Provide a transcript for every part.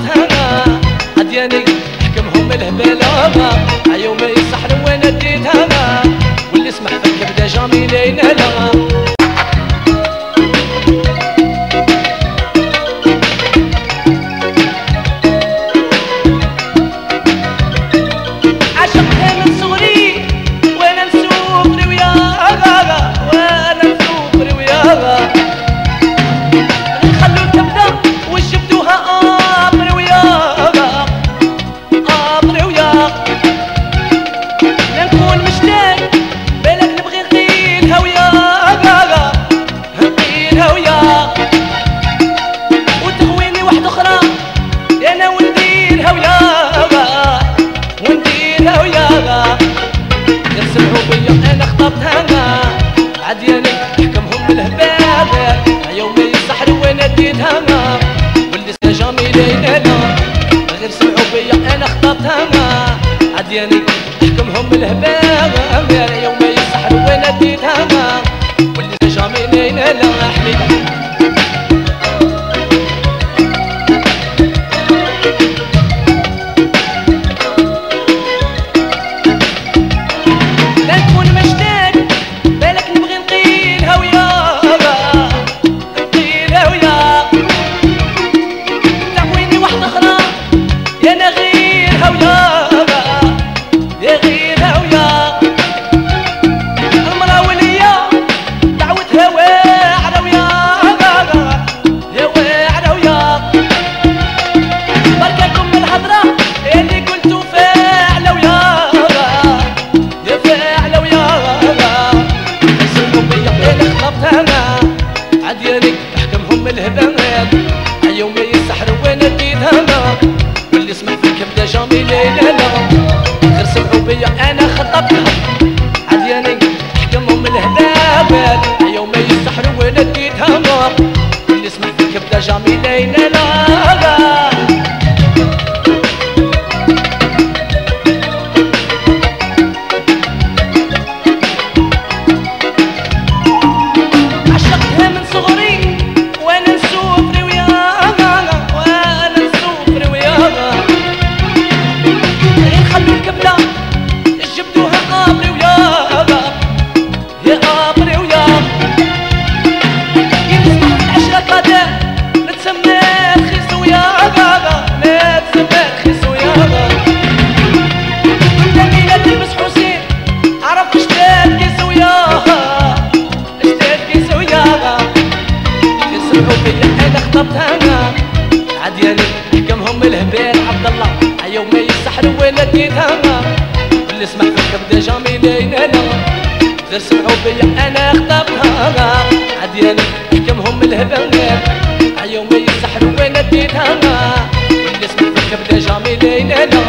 الطهرة عدياني حكمهم الهبالة أنا خطبتها أنا عدياني حكمهم الهبال يوم أيوة يسحر وين أديتها أنا واللي سنا جميلة أنا غير سمعوا بيا أنا خطبتها أنا عدياني حكمهم الهبال جامي ليلة لا. غير سمعوا بيا أنا خطبت عدياني حكمهم الهلابات يوم يسحروا ولا ديتها نار اللي سمعت كبدة جامي ليلة لا. أنا خطبتها أنا عدياني حكمهم الهبيل عبد الله. عيو ما يستحلوا ولا ديتها اللي سمع فيكم ديجا ميلين أنا غير سمعوا بيا أنا خطبتها عدياني حكمهم الهبيل عيو ما يستحلوا ولا ديتها اللي سمع فيكم ديجا ميلين أنا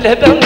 The aime.